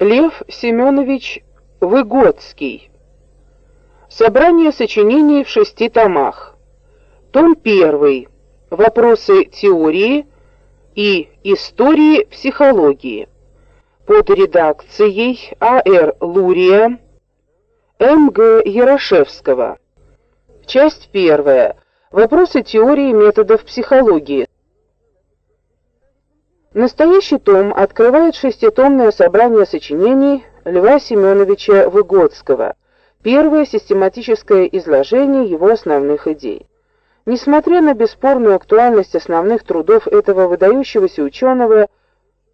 Лев Семенович Выгодский. Собрание сочинений в шести томах. Том 1. Вопросы теории и истории психологии. Под редакцией А.Р. Лурия, М.Г. Ярошевского. Часть 1. Вопросы теории методов психологии. Настоящий том открывает шеститомное собрание сочинений Льва Семеновича Выгодского, первое систематическое изложение его основных идей. Несмотря на бесспорную актуальность основных трудов этого выдающегося ученого,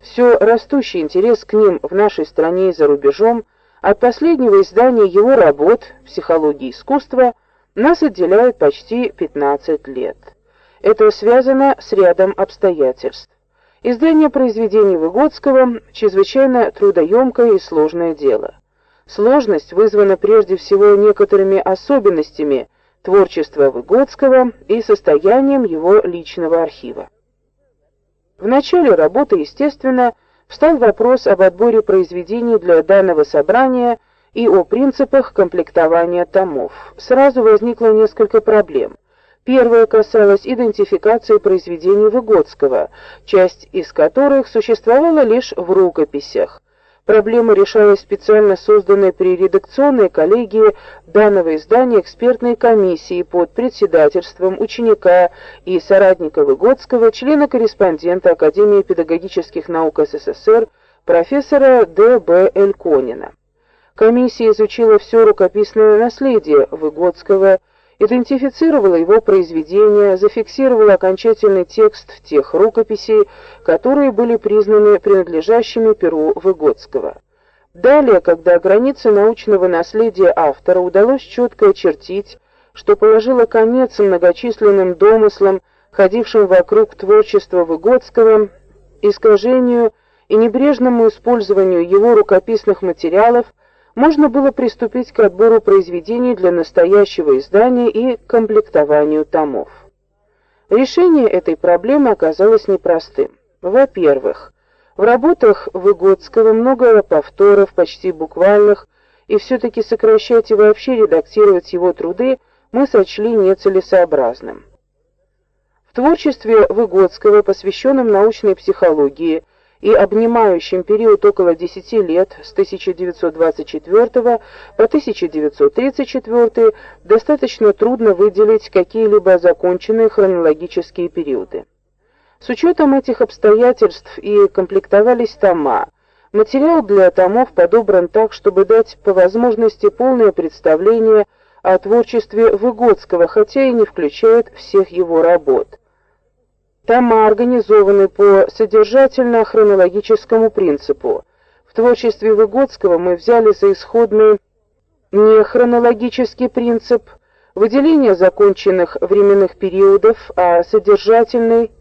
все растущий интерес к ним в нашей стране и за рубежом, от последнего издания его работ «Психология искусства» нас отделяет почти 15 лет. Это связано с рядом обстоятельств. Издание произведений Выгодского чрезвычайно трудоемкое и сложное дело. Сложность вызвана прежде всего некоторыми особенностями творчества Выгодского и состоянием его личного архива. В начале работы, естественно, встал вопрос об отборе произведений для данного собрания и о принципах комплектования томов. Сразу возникло несколько проблем. Первая касалась идентификации произведений Выгодского, часть из которых существовала лишь в рукописях. Проблема решалась специально созданной при редакционной коллегии данного издания экспертной комиссии под председательством ученика и соратника Выгодского, члена-корреспондента Академии педагогических наук СССР, профессора Д.Б. Эльконина. Комиссия изучила все рукописное наследие Выгодского идентифицировала его произведения, зафиксировала окончательный текст тех рукописей, которые были признаны принадлежащими перу Выгодского. Далее, когда границы научного наследия автора удалось четко очертить, что положило конец многочисленным домыслам, ходившим вокруг творчества Выгодского, искажению и небрежному использованию его рукописных материалов, можно было приступить к отбору произведений для настоящего издания и комплектованию томов. Решение этой проблемы оказалось непростым. Во-первых, в работах Выгодского много повторов, почти буквальных, и все таки сокращать и вообще редактировать его труды мы сочли нецелесообразным. В творчестве Выгодского, посвященном научной психологии, и обнимающим период около 10 лет с 1924 по 1934 достаточно трудно выделить какие-либо законченные хронологические периоды. С учетом этих обстоятельств и комплектовались тома. Материал для томов подобран так, чтобы дать по возможности полное представление о творчестве Выгодского, хотя и не включает всех его работ. Тома организованы по содержательно-хронологическому принципу. В творчестве Выгодского мы взяли за исходный не хронологический принцип выделения законченных временных периодов, а содержательный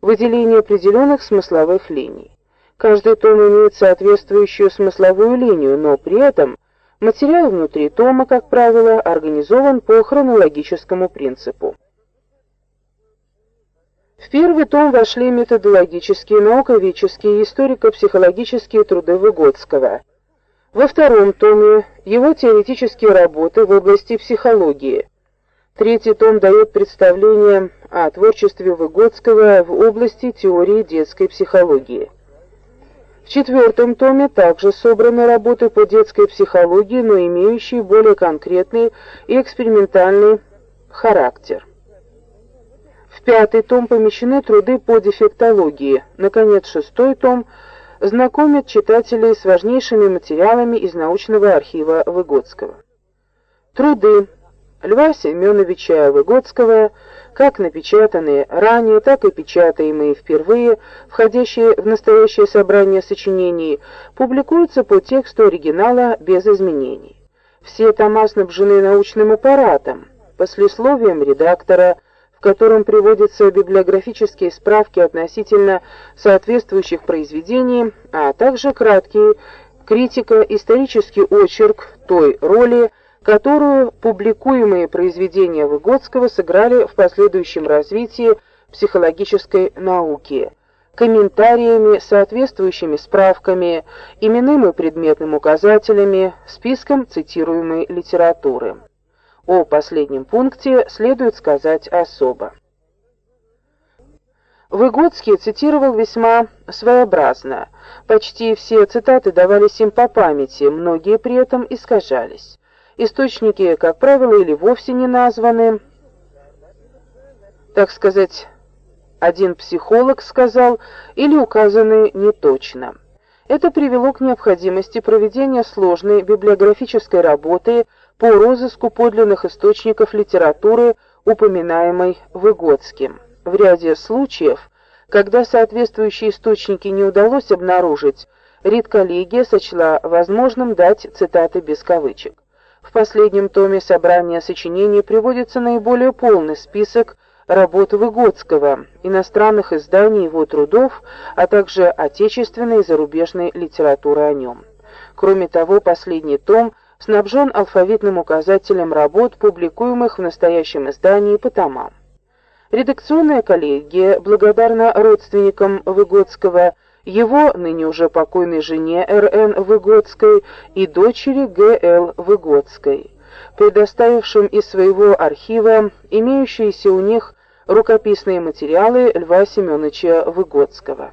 выделение определенных смысловых линий. Каждый том имеет соответствующую смысловую линию, но при этом материал внутри тома, как правило, организован по хронологическому принципу. В первый том вошли методологические, науковедческие и историко-психологические труды Выгодского. Во втором томе его теоретические работы в области психологии. Третий том дает представление о творчестве Выгодского в области теории детской психологии. В четвертом томе также собраны работы по детской психологии, но имеющие более конкретный и экспериментальный характер. Пятый том помещены труды по дефектологии. Наконец, шестой том знакомит читателей с важнейшими материалами из научного архива Выгодского. Труды Льва Семеновича Выгодского, как напечатанные ранее, так и печатаемые впервые, входящие в настоящее собрание сочинений, публикуются по тексту оригинала без изменений. Все тома снабжены научным аппаратом, послесловием редактора, котором приводятся библиографические справки относительно соответствующих произведений, а также краткий критико-исторический очерк той роли, которую публикуемые произведения Выгодского сыграли в последующем развитии психологической науки. комментариями, соответствующими справками, именным и предметным указателями, списком цитируемой литературы. О последнем пункте следует сказать особо. Выгодский цитировал весьма своеобразно. Почти все цитаты давались им по памяти, многие при этом искажались. Источники, как правило, или вовсе не названы, так сказать, один психолог сказал, или указаны неточно. Это привело к необходимости проведения сложной библиографической работы по розыску подлинных источников литературы, упоминаемой Выгодским. В ряде случаев, когда соответствующие источники не удалось обнаружить, редколлегия сочла возможным дать цитаты без кавычек. В последнем томе собрания сочинений приводится наиболее полный список работ Выгодского, иностранных изданий его трудов, а также отечественной и зарубежной литературы о нем. Кроме того, последний том снабжен алфавитным указателем работ, публикуемых в настоящем издании по томам. Редакционная коллегия благодарна родственникам Выгодского, его ныне уже покойной жене Р.Н. Выгодской и дочери Г.Л. Выгодской, предоставившим из своего архива имеющиеся у них рукописные материалы Льва Семеновича Выгодского.